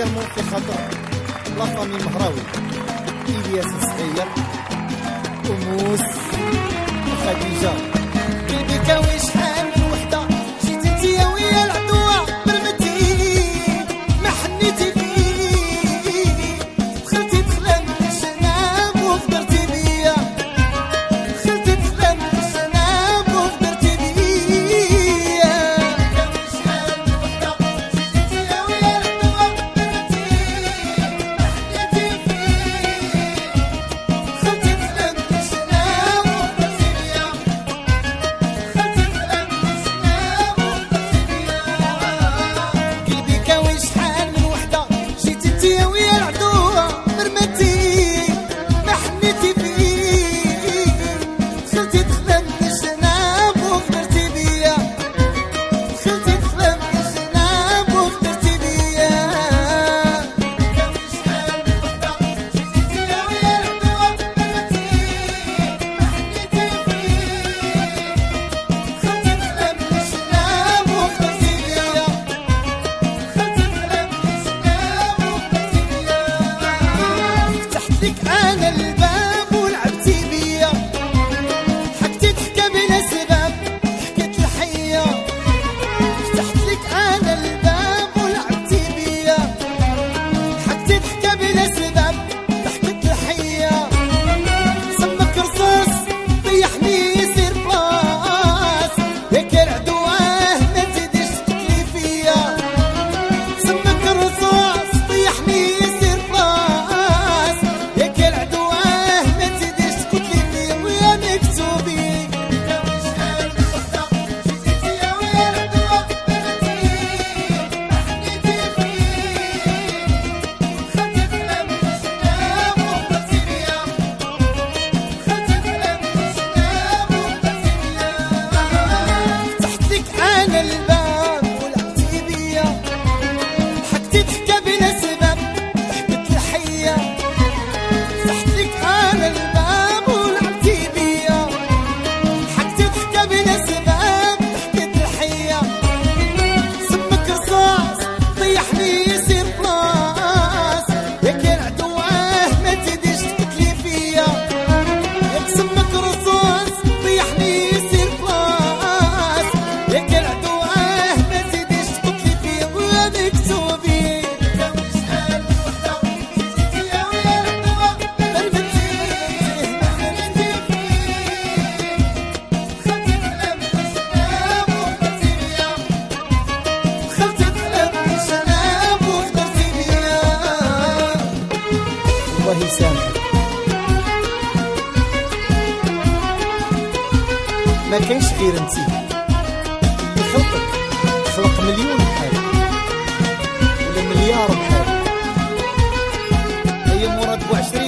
كامل في خطر لافامي مهراوي. إلياس الصغير وموس. وخديجة. بيبي كاوي شحال لسانك ما كاينش غير انتي خلقك. خلق مليون بحال ولا مليار بحال هي مراد بوعشرين